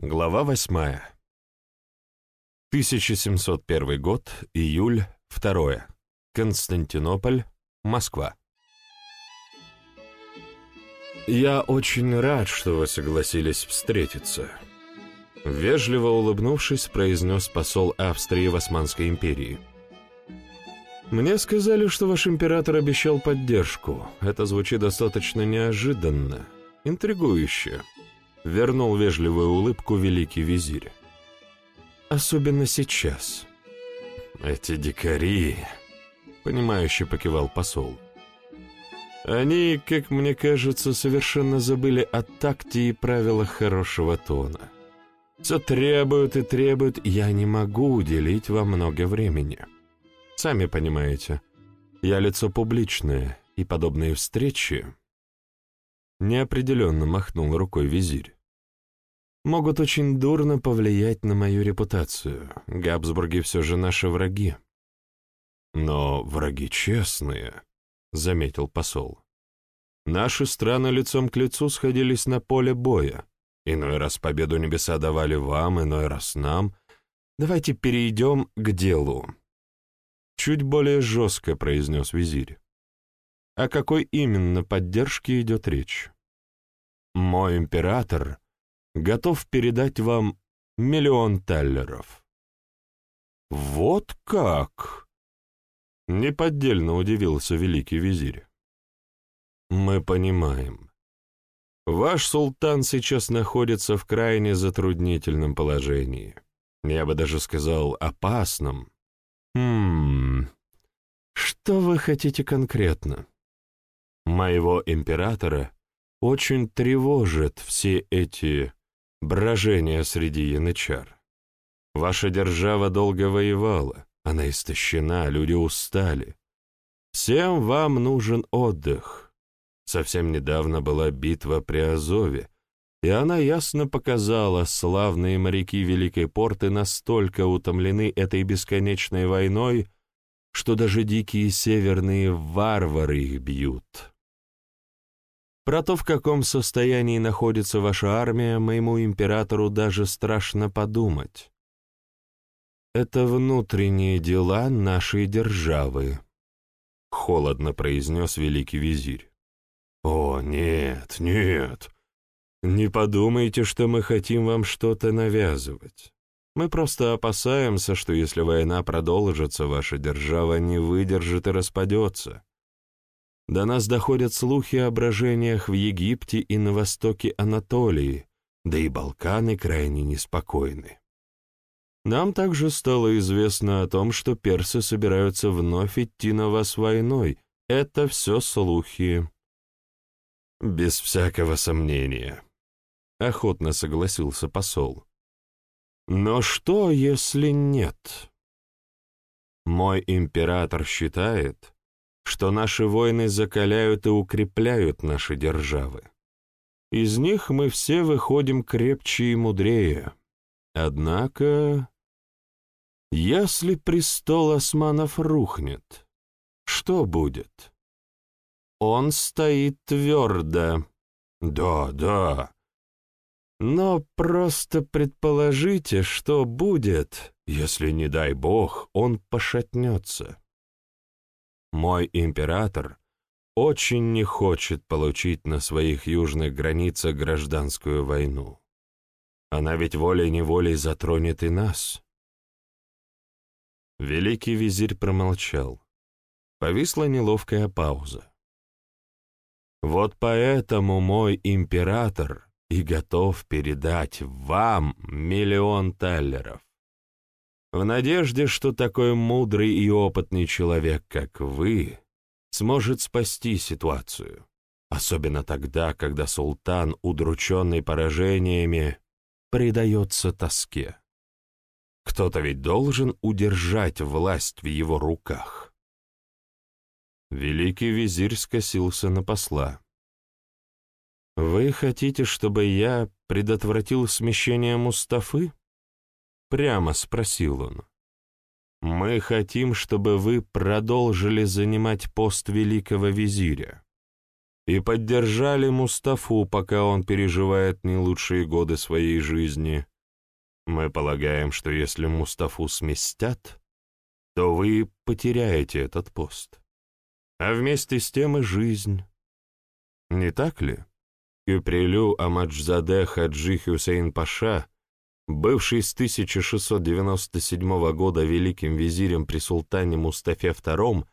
Глава восьмая. 1701 год, июль, 2. Константинополь, Москва. «Я очень рад, что вы согласились встретиться», — вежливо улыбнувшись, произнес посол Австрии в Османской империи. «Мне сказали, что ваш император обещал поддержку. Это звучит достаточно неожиданно, интригующе», — вернул вежливую улыбку великий визирь. «Особенно сейчас». «Эти дикари», — понимающе покивал посол. «Они, как мне кажется, совершенно забыли о такте и правилах хорошего тона. Все требуют и требуют, я не могу уделить вам много времени». Сами понимаете, я лицо публичное, и подобные встречи...» Неопределенно махнул рукой визирь. «Могут очень дурно повлиять на мою репутацию. Габсбурги все же наши враги». «Но враги честные», — заметил посол. «Наши страны лицом к лицу сходились на поле боя. Иной раз победу небеса давали вам, иной раз нам. Давайте перейдем к делу. Чуть более жестко произнес визирь. О какой именно поддержке идет речь? Мой император готов передать вам миллион таллеров. Вот как? Неподдельно удивился великий визирь. Мы понимаем. Ваш султан сейчас находится в крайне затруднительном положении. Я бы даже сказал, опасном. «Хм... Что вы хотите конкретно?» «Моего императора очень тревожат все эти брожения среди янычар. Ваша держава долго воевала, она истощена, люди устали. Всем вам нужен отдых. Совсем недавно была битва при Азове, и она ясно показала, славные моряки Великой Порты настолько утомлены этой бесконечной войной, что даже дикие северные варвары их бьют. Про то, в каком состоянии находится ваша армия, моему императору даже страшно подумать. Это внутренние дела нашей державы, — холодно произнес великий визирь. О, нет, нет, не подумайте, что мы хотим вам что-то навязывать. Мы просто опасаемся, что если война продолжится, ваша держава не выдержит и распадется. До нас доходят слухи о брожениях в Египте и на востоке Анатолии, да и Балканы крайне неспокойны. Нам также стало известно о том, что персы собираются вновь идти на вас войной. Это все слухи. Без всякого сомнения. — охотно согласился посол. «Но что, если нет? Мой император считает, что наши войны закаляют и укрепляют наши державы. Из них мы все выходим крепче и мудрее. Однако, если престол османов рухнет, что будет? Он стоит твердо. Да, да, но просто предположите, что будет, если, не дай бог, он пошатнется. Мой император очень не хочет получить на своих южных границах гражданскую войну. Она ведь волей-неволей затронет и нас. Великий визирь промолчал. Повисла неловкая пауза. Вот поэтому мой император — и готов передать вам миллион таллеров. В надежде, что такой мудрый и опытный человек, как вы, сможет спасти ситуацию, особенно тогда, когда султан, удрученный поражениями, предается тоске. Кто-то ведь должен удержать власть в его руках. Великий визирь скосился на посла. «Вы хотите, чтобы я предотвратил смещение Мустафы?» Прямо спросил он. «Мы хотим, чтобы вы продолжили занимать пост великого визиря и поддержали Мустафу, пока он переживает не лучшие годы своей жизни. Мы полагаем, что если Мустафу сместят, то вы потеряете этот пост. А вместе с тем и жизнь. Не так ли? Кюприлю Амаджзаде Хаджи Хюсейн Паша, бывший с 1697 года великим визирем при султане Мустафе II,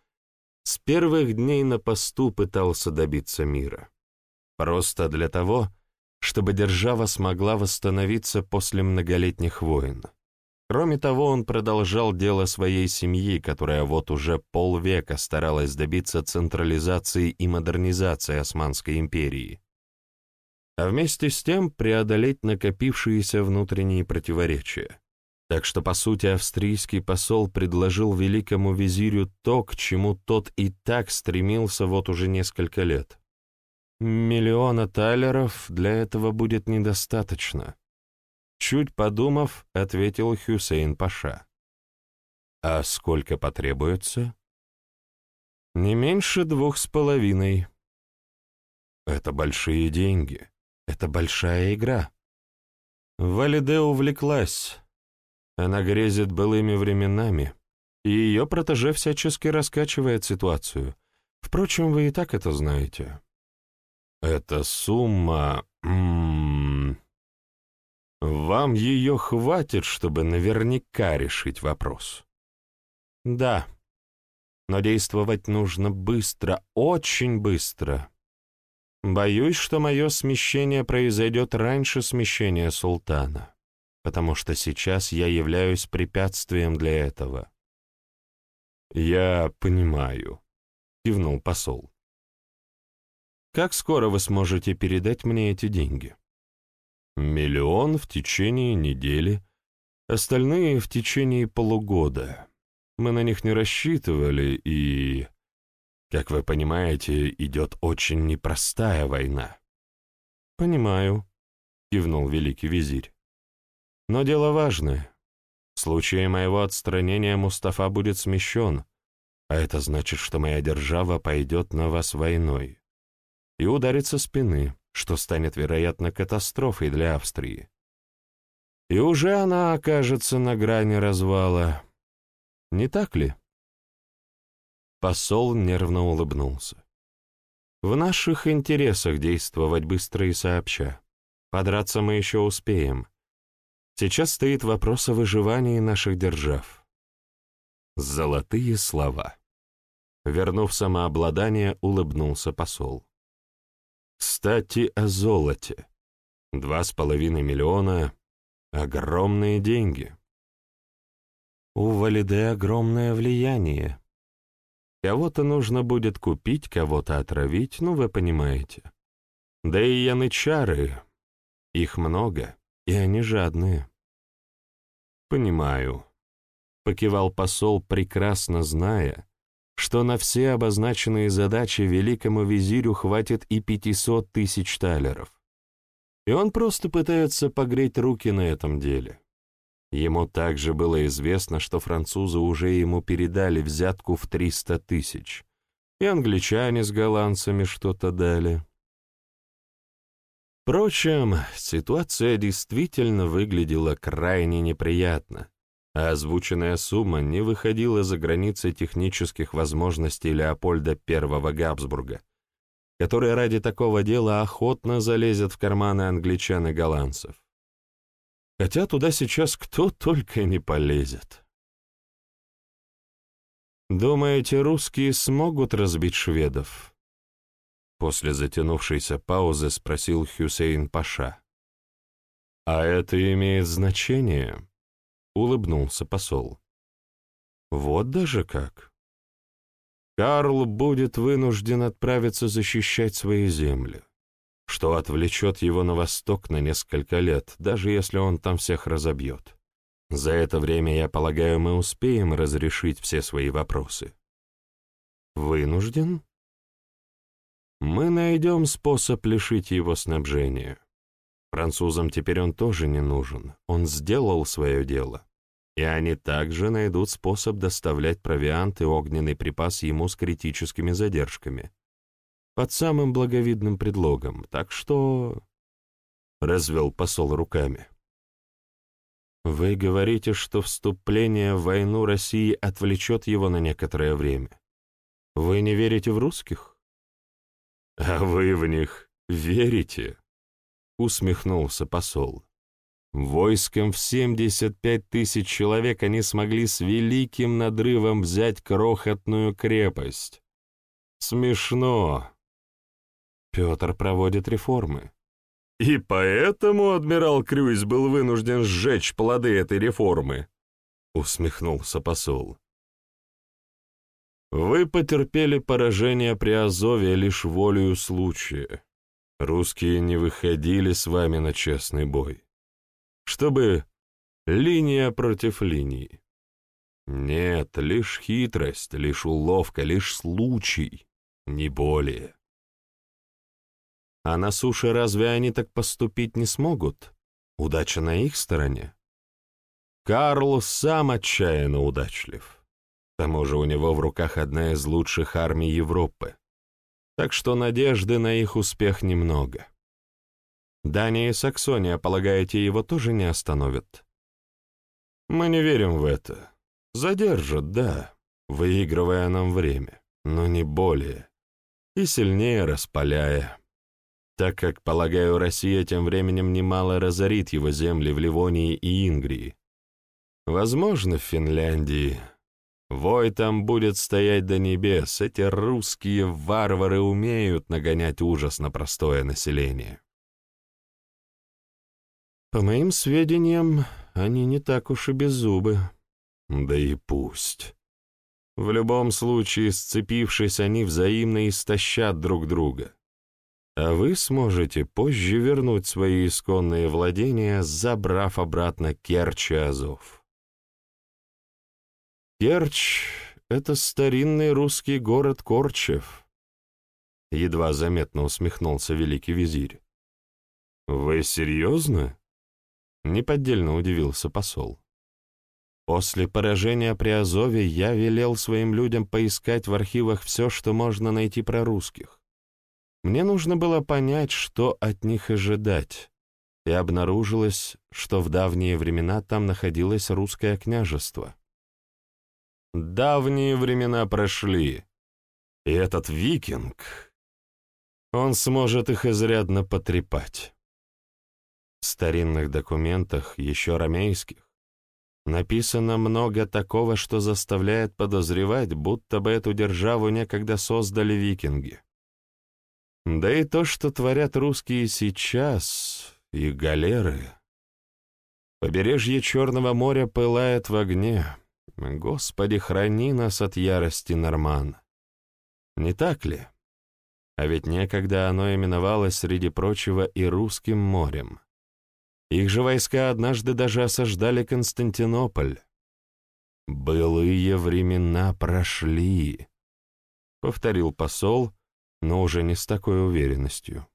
с первых дней на посту пытался добиться мира. Просто для того, чтобы держава смогла восстановиться после многолетних войн. Кроме того, он продолжал дело своей семьи, которая вот уже полвека старалась добиться централизации и модернизации Османской империи, а вместе с тем преодолеть накопившиеся внутренние противоречия. Так что, по сути, австрийский посол предложил великому визирю то, к чему тот и так стремился вот уже несколько лет. Миллиона талеров для этого будет недостаточно. Чуть подумав, ответил Хюсейн Паша. А сколько потребуется? Не меньше двух с половиной. Это большие деньги. Это большая игра. Валиде увлеклась. Она грезит былыми временами, и ее протеже всячески раскачивает ситуацию. Впрочем, вы и так это знаете. Эта сумма... М -м, вам ее хватит, чтобы наверняка решить вопрос. Да, но действовать нужно быстро, очень быстро. Боюсь, что мое смещение произойдет раньше смещения султана потому что сейчас я являюсь препятствием для этого». «Я понимаю», — кивнул посол. «Как скоро вы сможете передать мне эти деньги?» «Миллион в течение недели, остальные в течение полугода. Мы на них не рассчитывали, и, как вы понимаете, идет очень непростая война». «Понимаю», — кивнул великий визирь. Но дело важное. В случае моего отстранения Мустафа будет смещен, а это значит, что моя держава пойдет на вас войной и ударит со спины, что станет, вероятно, катастрофой для Австрии. И уже она окажется на грани развала. Не так ли? Посол нервно улыбнулся. В наших интересах действовать быстро и сообща. Подраться мы еще успеем. Сейчас стоит вопрос о выживании наших держав. Золотые слова. Вернув самообладание, улыбнулся посол. Кстати, о золоте. Два с половиной миллиона — огромные деньги. У Валиде огромное влияние. Кого-то нужно будет купить, кого-то отравить, ну, вы понимаете. Да и янычары, их много и они жадные. «Понимаю», — покивал посол, прекрасно зная, что на все обозначенные задачи великому визирю хватит и пятисот тысяч талеров. И он просто пытается погреть руки на этом деле. Ему также было известно, что французы уже ему передали взятку в триста тысяч, и англичане с голландцами что-то дали. Впрочем, ситуация действительно выглядела крайне неприятно, а озвученная сумма не выходила за границы технических возможностей Леопольда I Габсбурга, который ради такого дела охотно залезет в карманы англичан и голландцев. Хотя туда сейчас кто только не полезет. Думаете, русские смогут разбить шведов? После затянувшейся паузы спросил Хюсейн Паша. «А это имеет значение?» — улыбнулся посол. «Вот даже как. Карл будет вынужден отправиться защищать свои земли, что отвлечет его на восток на несколько лет, даже если он там всех разобьет. За это время, я полагаю, мы успеем разрешить все свои вопросы». «Вынужден?» Мы найдем способ лишить его снабжения. Французам теперь он тоже не нужен, он сделал свое дело. И они также найдут способ доставлять провиант и огненный припас ему с критическими задержками. Под самым благовидным предлогом, так что... Развел посол руками. Вы говорите, что вступление в войну России отвлечет его на некоторое время. Вы не верите в русских? А вы в них верите? Усмехнулся посол. Войском в 75 тысяч человек они смогли с великим надрывом взять крохотную крепость. Смешно. Петр проводит реформы. И поэтому адмирал Крюйс был вынужден сжечь плоды этой реформы, усмехнулся посол. Вы потерпели поражение при Азове лишь волею случая. Русские не выходили с вами на честный бой чтобы линия против линии. Нет, лишь хитрость, лишь уловка, лишь случай, не более. А на суше разве они так поступить не смогут? Удача на их стороне. Карл сам отчаянно удачлив. К тому же у него в руках одна из лучших армий Европы. Так что надежды на их успех немного. Дания и Саксония, полагаете, его тоже не остановят? Мы не верим в это. Задержат, да, выигрывая нам время, но не более. И сильнее распаляя. Так как, полагаю, Россия тем временем немало разорит его земли в Ливонии и Ингрии. Возможно, в Финляндии. Вой там будет стоять до небес. Эти русские варвары умеют нагонять ужас на простое население. По моим сведениям, они не так уж и беззубы. Да и пусть. В любом случае, сцепившись, они взаимно истощат друг друга. А вы сможете позже вернуть свои исконные владения, забрав обратно Керчь и Азов. Керчь — это старинный русский город Корчев. Едва заметно усмехнулся великий визирь. «Вы серьезно?» Неподдельно удивился посол. После поражения при Азове я велел своим людям поискать в архивах все, что можно найти про русских. Мне нужно было понять, что от них ожидать, и обнаружилось, что в давние времена там находилось русское княжество. Давние времена прошли, и этот викинг, он сможет их изрядно потрепать. В старинных документах, еще ромейских, написано много такого, что заставляет подозревать, будто бы эту державу некогда создали викинги. Да и то, что творят русские сейчас, их галеры. Побережье Черного моря пылает в огне. Господи, храни нас от ярости норман. Не так ли? А ведь некогда оно именовалось, среди прочего, и Русским морем. Их же войска однажды даже осаждали Константинополь. «Былые времена прошли», — повторил посол, но уже не с такой уверенностью.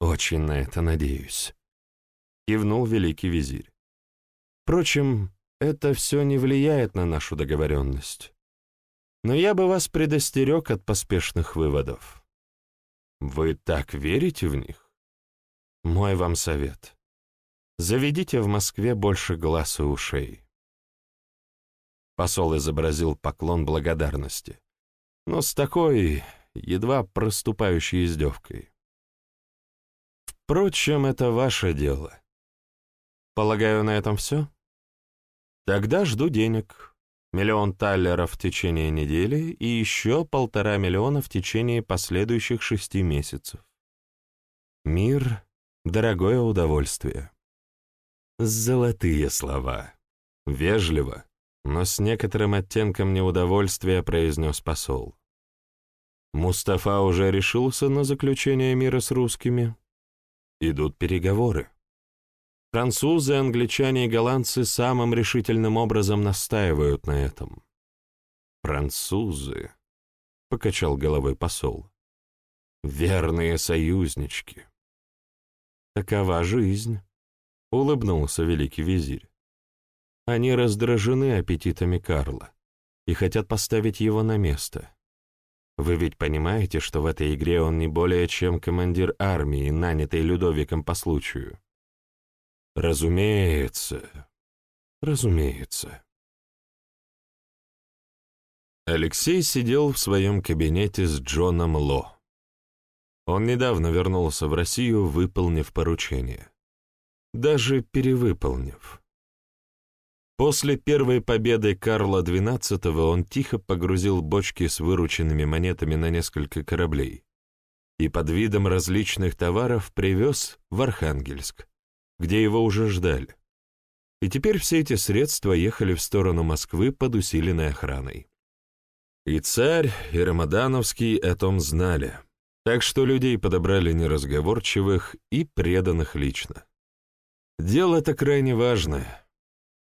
«Очень на это надеюсь», — кивнул великий визирь. «Впрочем, это все не влияет на нашу договоренность. Но я бы вас предостерег от поспешных выводов. Вы так верите в них?» Мой вам совет. Заведите в Москве больше глаз и ушей. Посол изобразил поклон благодарности, но с такой, едва проступающей издевкой. Впрочем, это ваше дело. Полагаю, на этом все? Тогда жду денег. Миллион таллеров в течение недели и еще полтора миллиона в течение последующих шести месяцев. Мир дорогое удовольствие. Золотые слова. Вежливо, но с некоторым оттенком неудовольствия произнес посол. Мустафа уже решился на заключение мира с русскими. Идут переговоры. Французы, англичане и голландцы самым решительным образом настаивают на этом. «Французы», — покачал головой посол, — «верные союзнички. Такова жизнь, — улыбнулся великий визирь. Они раздражены аппетитами Карла и хотят поставить его на место. Вы ведь понимаете, что в этой игре он не более чем командир армии, нанятый Людовиком по случаю. Разумеется, разумеется. Алексей сидел в своем кабинете с Джоном Ло. Он недавно вернулся в Россию, выполнив поручение. Даже перевыполнив. После первой победы Карла XII он тихо погрузил бочки с вырученными монетами на несколько кораблей и под видом различных товаров привез в Архангельск, где его уже ждали. И теперь все эти средства ехали в сторону Москвы под усиленной охраной. И царь, и Рамадановский о том знали, так что людей подобрали неразговорчивых и преданных лично. Дело это крайне важное.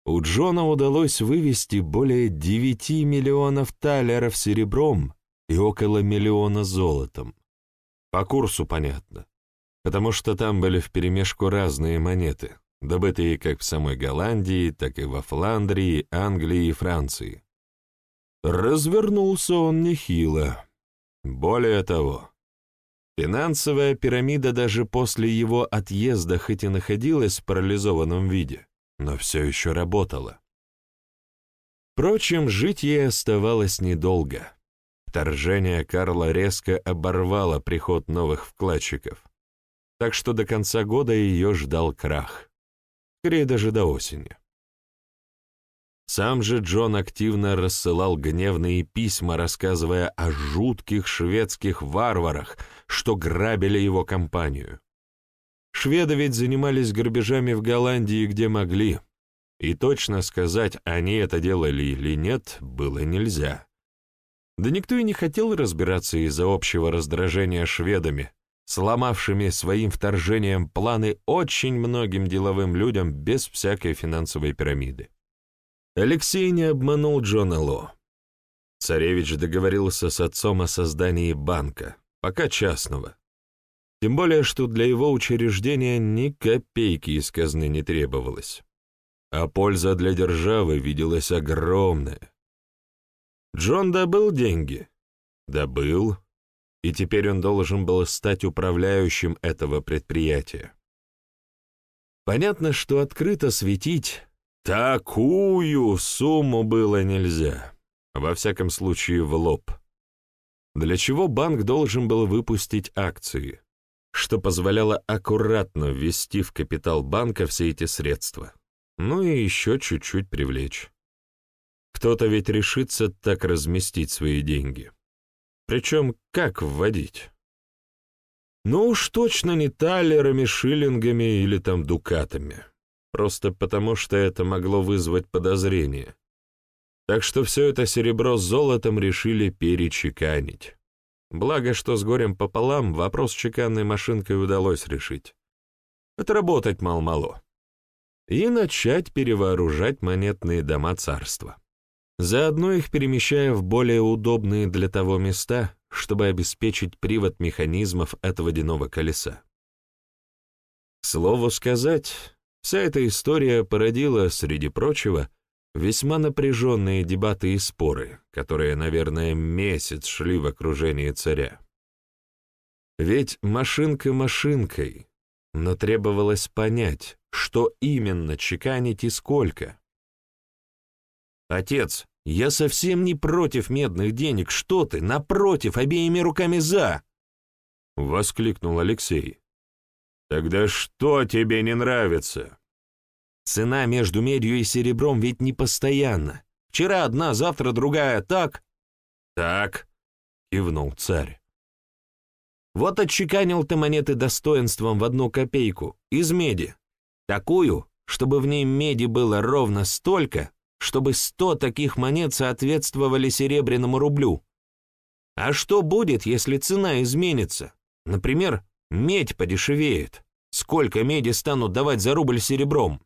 У Джона удалось вывести более 9 миллионов талеров серебром и около миллиона золотом. По курсу понятно, потому что там были вперемешку разные монеты, добытые как в самой Голландии, так и во Фландрии, Англии и Франции. Развернулся он нехило. Более того, финансовая пирамида даже после его отъезда хоть и находилась в парализованном виде, но все еще работала. Впрочем, жить ей оставалось недолго. Вторжение Карла резко оборвало приход новых вкладчиков, так что до конца года ее ждал крах, скорее даже до осени. Сам же Джон активно рассылал гневные письма, рассказывая о жутких шведских варварах, что грабили его компанию. Шведы ведь занимались грабежами в Голландии, где могли. И точно сказать, они это делали или нет, было нельзя. Да никто и не хотел разбираться из-за общего раздражения шведами, сломавшими своим вторжением планы очень многим деловым людям без всякой финансовой пирамиды. Алексей не обманул Джона Ло. Царевич договорился с отцом о создании банка, пока частного, тем более, что для его учреждения ни копейки из казны не требовалось. А польза для державы виделась огромная. Джон добыл деньги? Добыл. И теперь он должен был стать управляющим этого предприятия. Понятно, что открыто светить такую сумму было нельзя. Во всяком случае, в лоб. Для чего банк должен был выпустить акции? Что позволяло аккуратно ввести в капитал банка все эти средства, ну и еще чуть-чуть привлечь. Кто-то ведь решится так разместить свои деньги. Причем как вводить? Ну уж точно не талерами, шиллингами или там дукатами. Просто потому, что это могло вызвать подозрение. Так что все это серебро с золотом решили перечеканить. Благо, что с горем пополам вопрос с чеканной машинкой удалось решить. Отработать мал-мало. И начать перевооружать монетные дома царства. Заодно их перемещая в более удобные для того места, чтобы обеспечить привод механизмов от водяного колеса. К слову сказать, вся эта история породила, среди прочего, Весьма напряженные дебаты и споры, которые, наверное, месяц шли в окружении царя. Ведь машинка машинкой, но требовалось понять, что именно чеканить и сколько. «Отец, я совсем не против медных денег, что ты, напротив, обеими руками за!» — воскликнул Алексей. «Тогда что тебе не нравится?» Цена между медью и серебром ведь не постоянна. Вчера одна, завтра другая, так? Так, кивнул царь. Вот отчеканил ты монеты достоинством в одну копейку, из меди. Такую, чтобы в ней меди было ровно столько, чтобы сто таких монет соответствовали серебряному рублю. А что будет, если цена изменится? Например, медь подешевеет. Сколько меди станут давать за рубль серебром?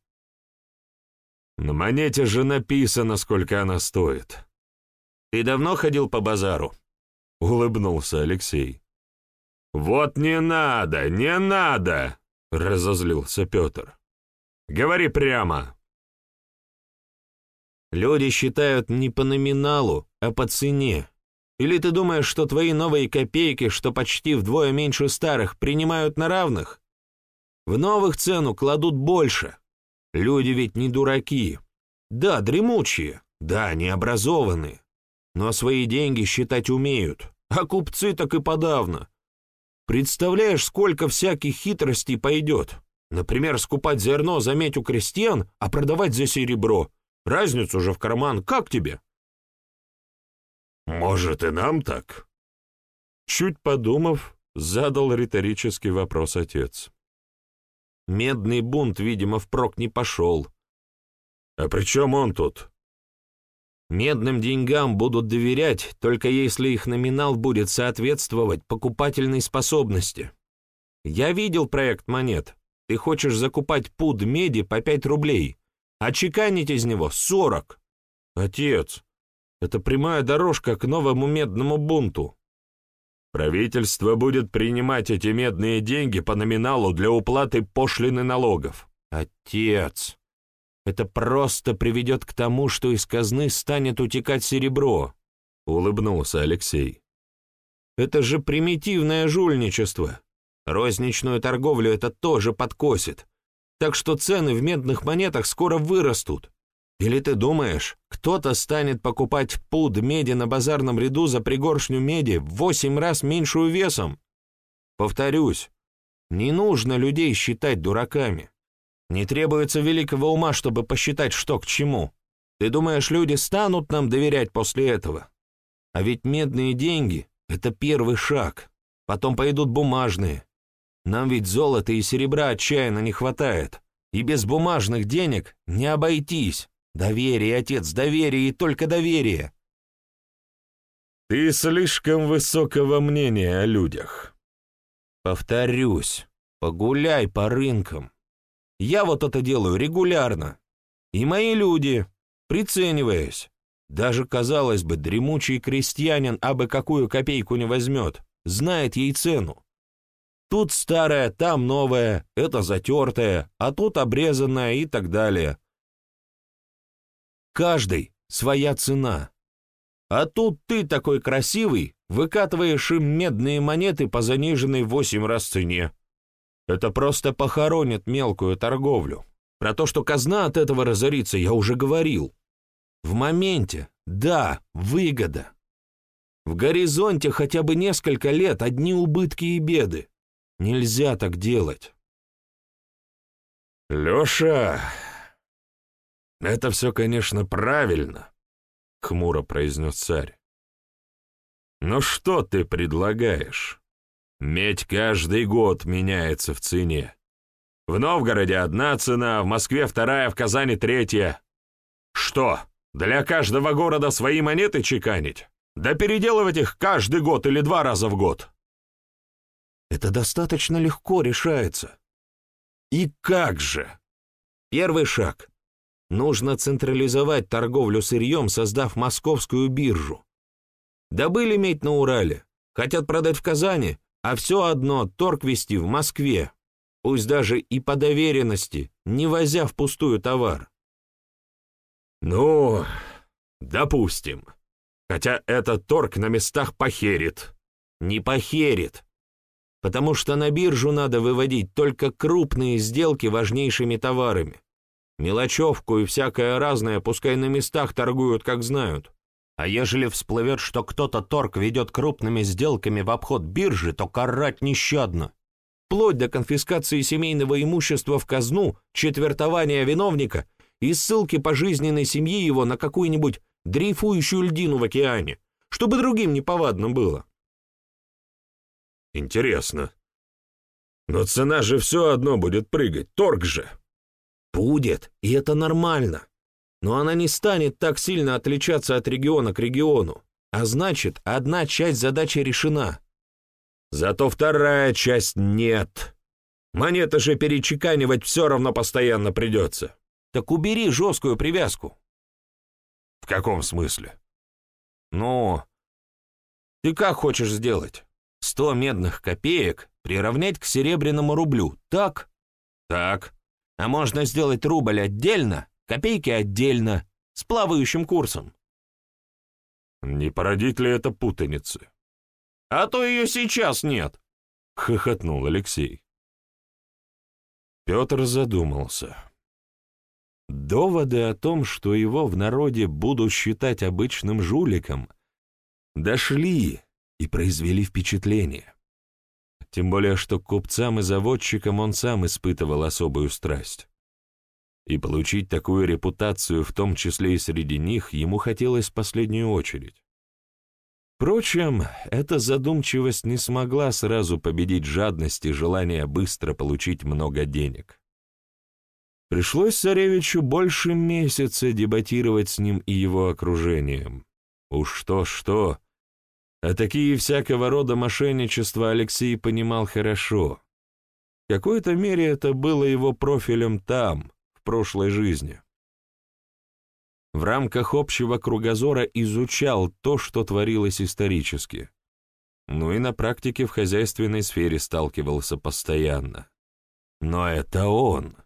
На монете же написано, сколько она стоит. Ты давно ходил по базару? Улыбнулся Алексей. Вот не надо, не надо, разозлился Петр. Говори прямо. Люди считают не по номиналу, а по цене. Или ты думаешь, что твои новые копейки, что почти вдвое меньше старых, принимают на равных? В новых цену кладут больше, Люди ведь не дураки. Да, дремучие, да, необразованные. Но свои деньги считать умеют, а купцы так и подавно. Представляешь, сколько всяких хитростей пойдет? Например, скупать зерно, заметь, у крестьян, а продавать за серебро. Разницу же в карман, как тебе? Может, и нам так? Чуть подумав, задал риторический вопрос отец. Медный бунт, видимо, впрок не пошел. А при чем он тут? Медным деньгам будут доверять, только если их номинал будет соответствовать покупательной способности. Я видел проект монет. Ты хочешь закупать пуд меди по 5 рублей, а чеканить из него 40. Отец, это прямая дорожка к новому медному бунту. Правительство будет принимать эти медные деньги по номиналу для уплаты пошлины налогов. Отец, это просто приведет к тому, что из казны станет утекать серебро, — улыбнулся Алексей. Это же примитивное жульничество. Розничную торговлю это тоже подкосит. Так что цены в медных монетах скоро вырастут. Или ты думаешь, кто-то станет покупать пуд меди на базарном ряду за пригоршню меди в восемь раз меньшую весом? Повторюсь, не нужно людей считать дураками. Не требуется великого ума, чтобы посчитать, что к чему. Ты думаешь, люди станут нам доверять после этого? А ведь медные деньги — это первый шаг. Потом пойдут бумажные. Нам ведь золота и серебра отчаянно не хватает. И без бумажных денег не обойтись. Доверие, отец, доверие и только доверие. Ты слишком высокого мнения о людях. Повторюсь, погуляй по рынкам. Я вот это делаю регулярно. И мои люди, прицениваясь. Даже, казалось бы, дремучий крестьянин абы какую копейку не возьмет, знает ей цену. Тут старое, там новое, это затертое, а тут обрезанное и так далее. Каждый своя цена. А тут ты такой красивый, выкатываешь им медные монеты по заниженной восемь раз цене. Это просто похоронит мелкую торговлю. Про то, что казна от этого разорится, я уже говорил. В моменте, да, выгода. В горизонте хотя бы несколько лет одни убытки и беды. Нельзя так делать. Леша, это все, конечно, правильно, — хмуро произнес царь. Но что ты предлагаешь? Медь каждый год меняется в цене. В Новгороде одна цена, в Москве вторая, в Казани третья. Что, для каждого города свои монеты чеканить? Да переделывать их каждый год или два раза в год. Это достаточно легко решается. И как же? Первый шаг. Нужно централизовать торговлю сырьем, создав московскую биржу. Добыли медь на Урале, хотят продать в Казани, а все одно торг вести в Москве, пусть даже и по доверенности, не возя впустую товар. Ну, допустим. Хотя этот торг на местах похерит. Не похерит. Потому что на биржу надо выводить только крупные сделки важнейшими товарами. Мелочевку и всякое разное пускай на местах торгуют, как знают. А ежели всплывет, что кто-то торг ведет крупными сделками в обход биржи, то карать нещадно. Вплоть до конфискации семейного имущества в казну, четвертования виновника и ссылки пожизненной семьи его на какую-нибудь дрейфующую льдину в океане, чтобы другим неповадно было. Интересно. Но цена же все одно будет прыгать, торг же. Будет, и это нормально но она не станет так сильно отличаться от региона к региону, а значит, одна часть задачи решена. Зато вторая часть нет. Монеты же перечеканивать все равно постоянно придется. Так убери жесткую привязку. В каком смысле? Ну, ты как хочешь сделать? Сто медных копеек приравнять к серебряному рублю, так? Так. А можно сделать рубль отдельно, Копейки отдельно, с плавающим курсом. Не породит ли это путаницы? А то ее сейчас нет, — хохотнул Алексей. Петр задумался. Доводы о том, что его в народе будут считать обычным жуликом, дошли и произвели впечатление. Тем более, что к купцам и заводчикам он сам испытывал особую страсть. И получить такую репутацию, в том числе и среди них, ему хотелось в последнюю очередь. Впрочем, эта задумчивость не смогла сразу победить жадность и желание быстро получить много денег. Пришлось царевичу больше месяца дебатировать с ним и его окружением. Уж что-что, а такие всякого рода мошенничества Алексей понимал хорошо. В какой-то мере это было его профилем там, в прошлой жизни. В рамках общего кругозора изучал то, что творилось исторически. Ну и на практике в хозяйственной сфере сталкивался постоянно. Но это он.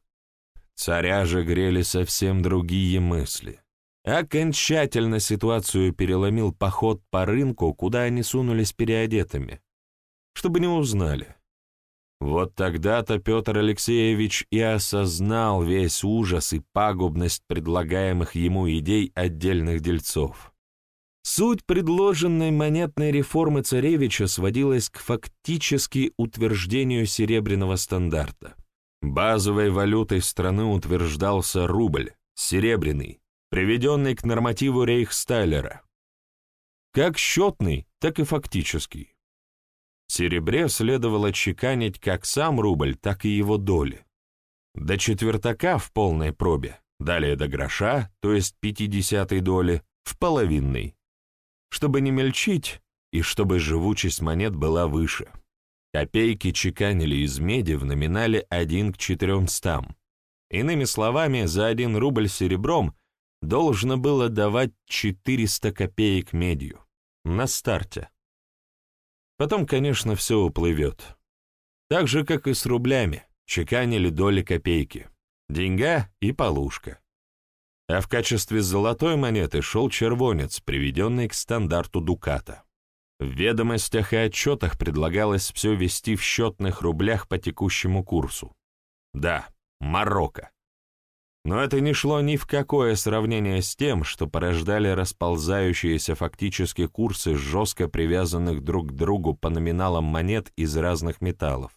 Царя же грели совсем другие мысли. Окончательно ситуацию переломил поход по рынку, куда они сунулись переодетыми, чтобы не узнали. Вот тогда-то Петр Алексеевич и осознал весь ужас и пагубность предлагаемых ему идей отдельных дельцов. Суть предложенной монетной реформы царевича сводилась к фактически утверждению серебряного стандарта. Базовой валютой страны утверждался рубль, серебряный, приведенный к нормативу Рейхстайлера. Как счетный, так и фактический. В серебре следовало чеканить как сам рубль, так и его доли. До четвертака в полной пробе, далее до гроша, то есть пятидесятой доли, в половинной, чтобы не мельчить и чтобы живучесть монет была выше. Копейки чеканили из меди в номинале 1 к 400. Иными словами, за 1 рубль серебром должно было давать 400 копеек медью. На старте. Потом, конечно, все уплывет. Так же, как и с рублями, чеканили доли копейки. Деньга и полушка. А в качестве золотой монеты шел червонец, приведенный к стандарту дуката. В ведомостях и отчетах предлагалось все вести в счетных рублях по текущему курсу. Да, Марокко. Но это не шло ни в какое сравнение с тем, что порождали расползающиеся фактически курсы жестко привязанных друг к другу по номиналам монет из разных металлов.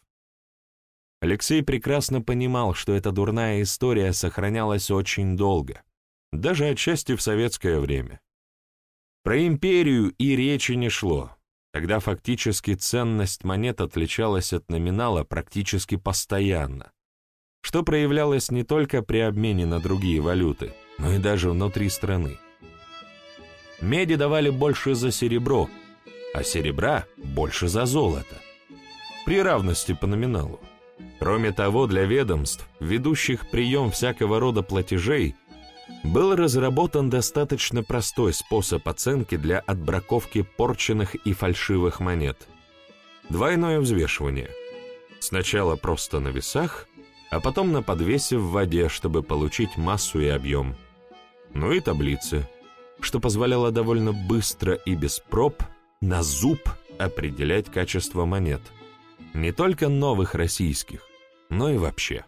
Алексей прекрасно понимал, что эта дурная история сохранялась очень долго, даже отчасти в советское время. Про империю и речи не шло. Тогда фактически ценность монет отличалась от номинала практически постоянно, что проявлялось не только при обмене на другие валюты, но и даже внутри страны. Меди давали больше за серебро, а серебра больше за золото. При равности по номиналу. Кроме того, для ведомств, ведущих прием всякого рода платежей, был разработан достаточно простой способ оценки для отбраковки порченных и фальшивых монет. Двойное взвешивание. Сначала просто на весах, а потом на подвесе в воде, чтобы получить массу и объем. Ну и таблицы, что позволяло довольно быстро и без проб на зуб определять качество монет. Не только новых российских, но и вообще.